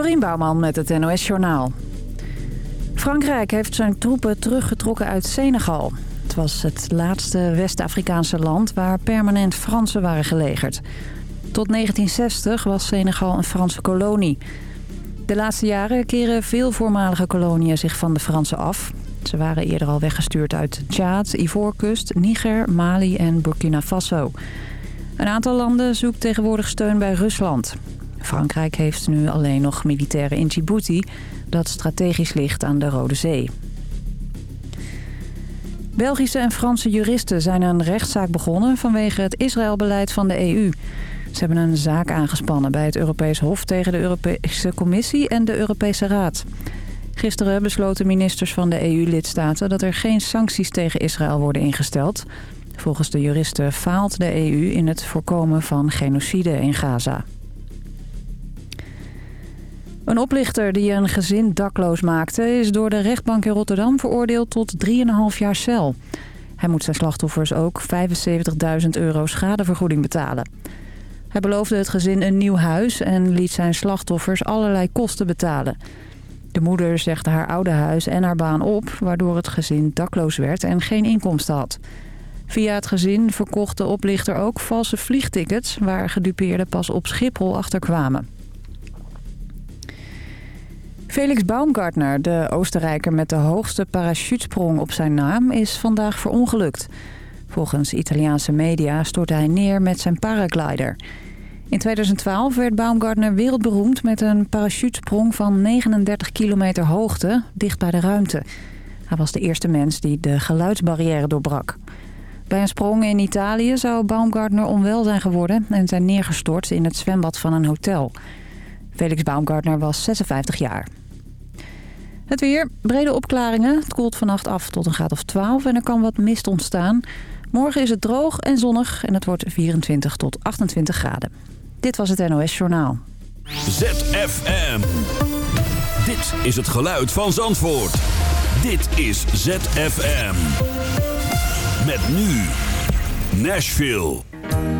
Dorien Bouwman met het NOS Journaal. Frankrijk heeft zijn troepen teruggetrokken uit Senegal. Het was het laatste West-Afrikaanse land waar permanent Fransen waren gelegerd. Tot 1960 was Senegal een Franse kolonie. De laatste jaren keren veel voormalige koloniën zich van de Fransen af. Ze waren eerder al weggestuurd uit Tjaad, Ivoorkust, Niger, Mali en Burkina Faso. Een aantal landen zoekt tegenwoordig steun bij Rusland. Frankrijk heeft nu alleen nog militairen in Djibouti... dat strategisch ligt aan de Rode Zee. Belgische en Franse juristen zijn een rechtszaak begonnen... vanwege het Israëlbeleid van de EU. Ze hebben een zaak aangespannen bij het Europees Hof... tegen de Europese Commissie en de Europese Raad. Gisteren besloten ministers van de EU-lidstaten... dat er geen sancties tegen Israël worden ingesteld... Volgens de juristen faalt de EU in het voorkomen van genocide in Gaza. Een oplichter die een gezin dakloos maakte... is door de rechtbank in Rotterdam veroordeeld tot 3,5 jaar cel. Hij moet zijn slachtoffers ook 75.000 euro schadevergoeding betalen. Hij beloofde het gezin een nieuw huis... en liet zijn slachtoffers allerlei kosten betalen. De moeder zegde haar oude huis en haar baan op... waardoor het gezin dakloos werd en geen inkomsten had. Via het gezin verkocht de oplichter ook valse vliegtickets... waar gedupeerden pas op Schiphol achterkwamen. Felix Baumgartner, de Oostenrijker met de hoogste parachutesprong op zijn naam, is vandaag verongelukt. Volgens Italiaanse media stortte hij neer met zijn paraglider. In 2012 werd Baumgartner wereldberoemd met een parachutesprong van 39 kilometer hoogte, dicht bij de ruimte. Hij was de eerste mens die de geluidsbarrière doorbrak. Bij een sprong in Italië zou Baumgartner onwel zijn geworden en zijn neergestort in het zwembad van een hotel. Felix Baumgartner was 56 jaar. Het weer, brede opklaringen. Het koelt vannacht af tot een graad of 12 en er kan wat mist ontstaan. Morgen is het droog en zonnig en het wordt 24 tot 28 graden. Dit was het NOS Journaal. ZFM. Dit is het geluid van Zandvoort. Dit is ZFM. Met nu Nashville.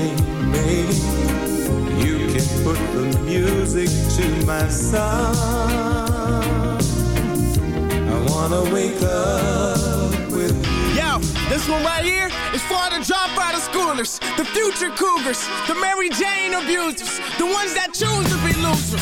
put the music to my song. I wanna wake up with you. Yo, this one right here is for the dropout of schoolers, the future cougars, the Mary Jane abusers, the ones that choose to be losers,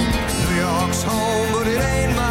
New York's home, but it ain't mine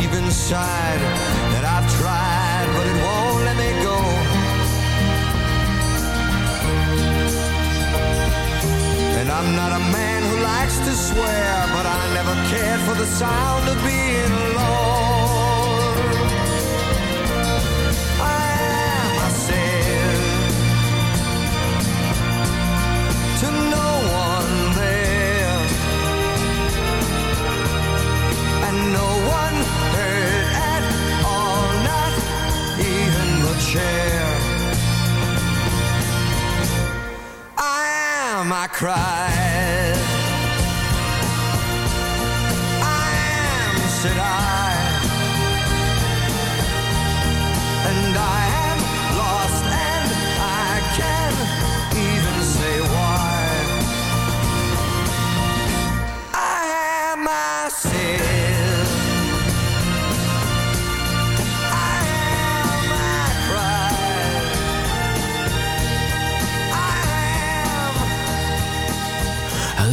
deep inside that I've tried, but it won't let me go. And I'm not a man who likes to swear, but I never cared for the sound of being alone. Cried.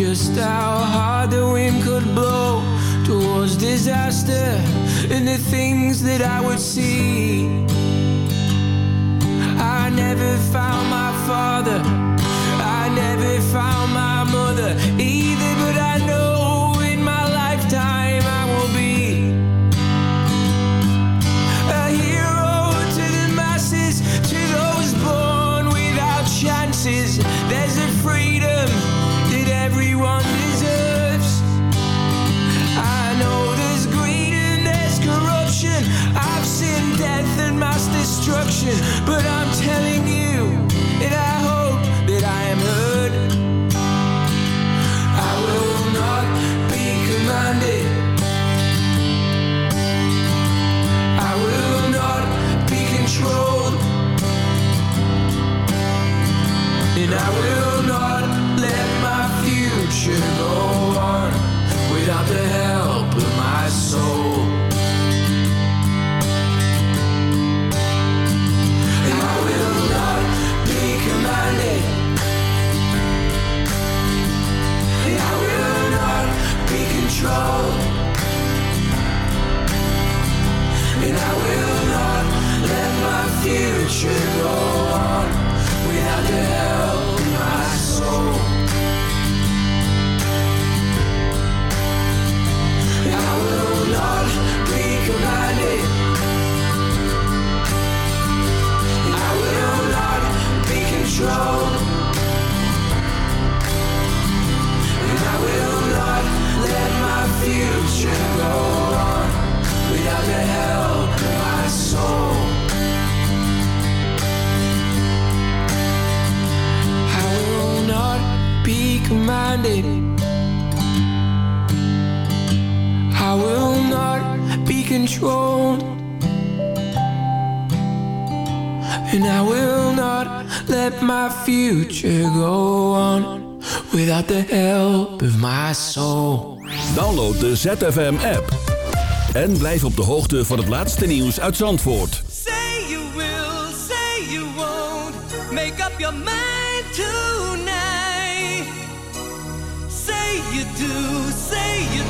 just how hard the wind could blow towards disaster and the things that I would see. I never found my father. But I'm ZFM-app. En blijf op de hoogte van het laatste nieuws uit Zandvoort. Say you will, say you won't, make up your mind tonight. Say you do, say you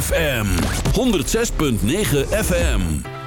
ZFM 106.9 FM.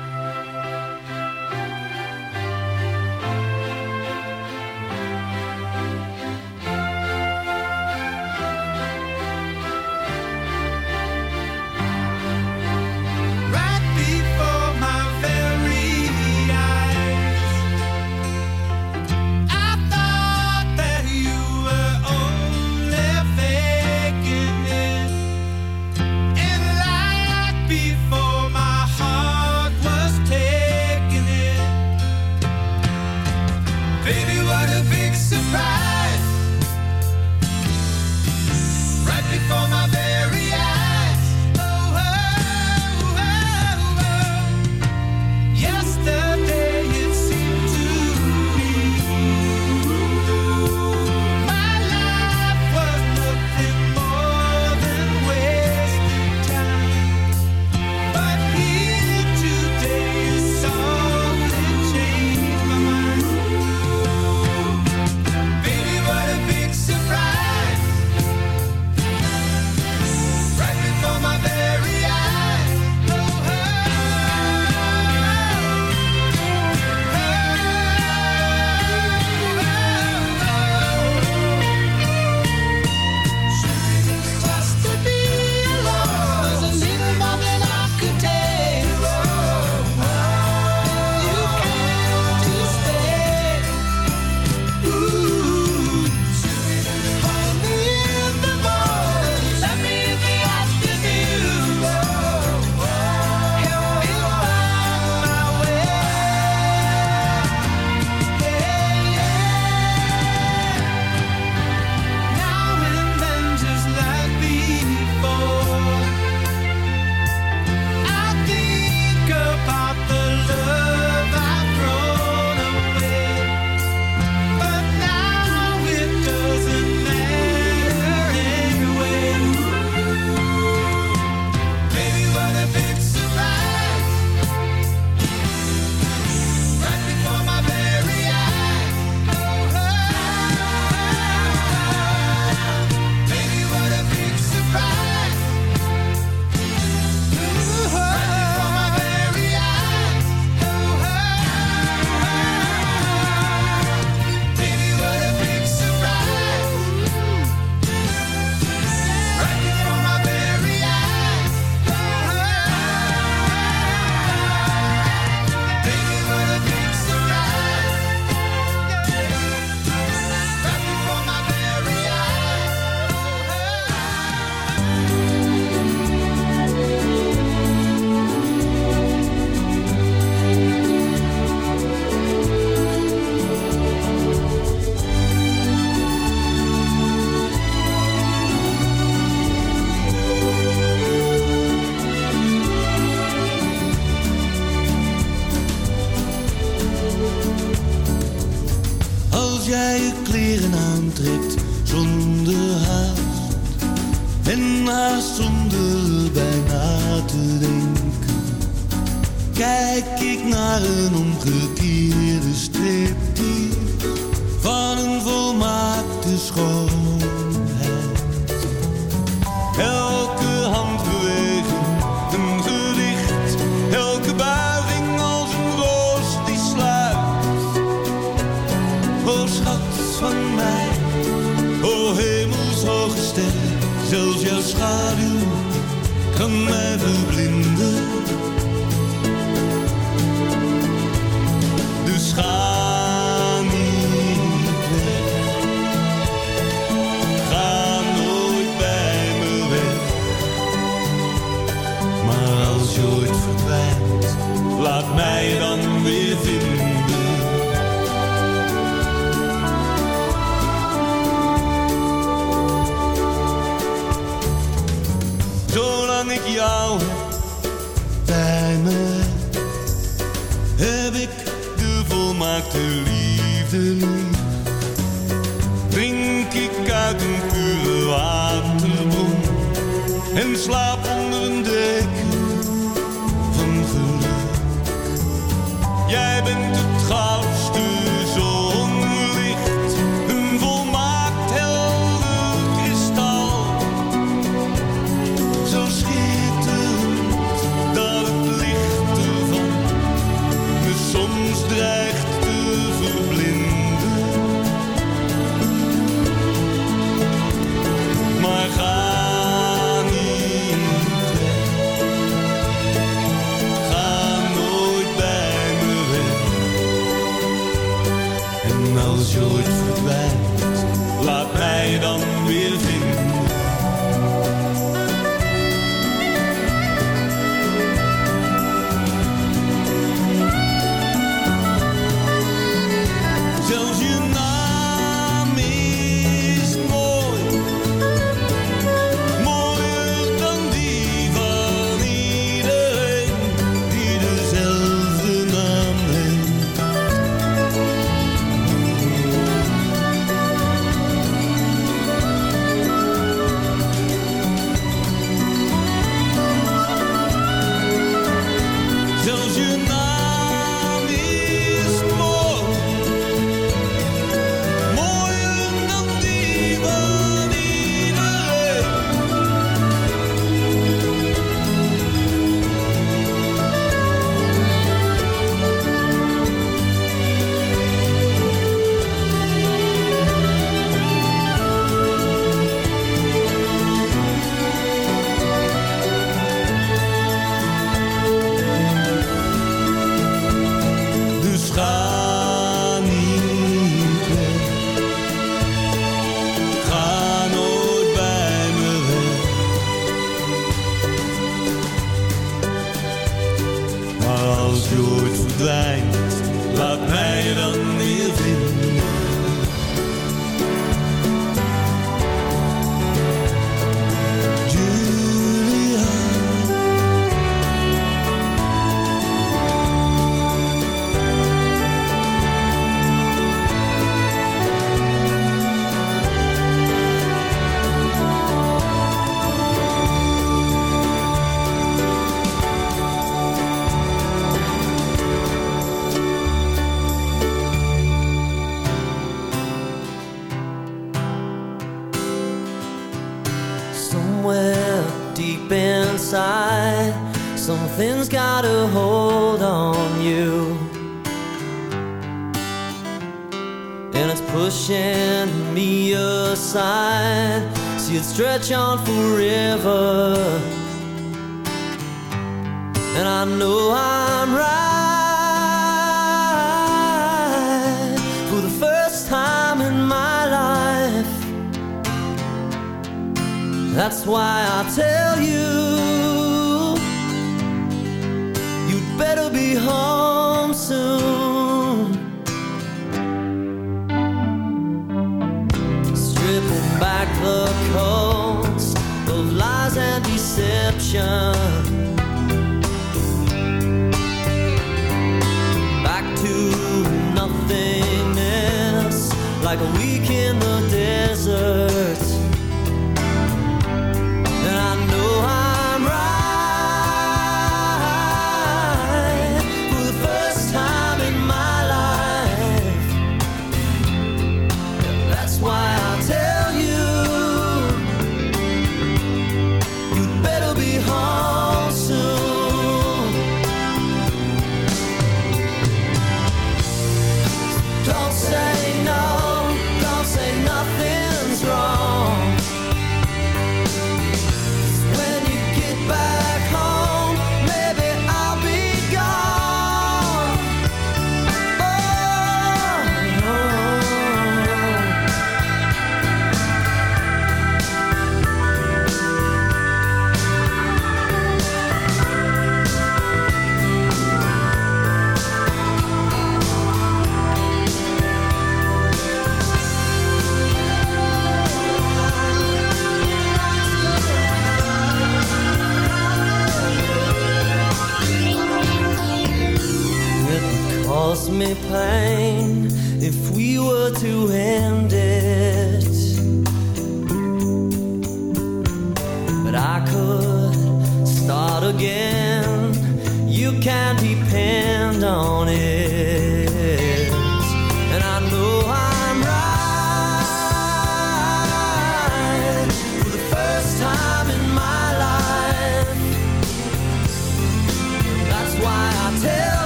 Stretch on forever.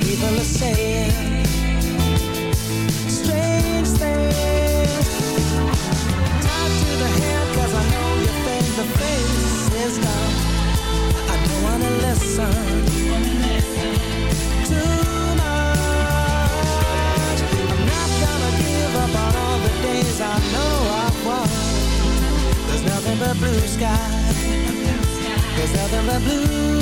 people are saying strange things. To the I know you think the face is gone. I don't wanna listen. Too much. I'm not gonna give up on all the days I know I've. There's nothing but blue sky. There's nothing but blue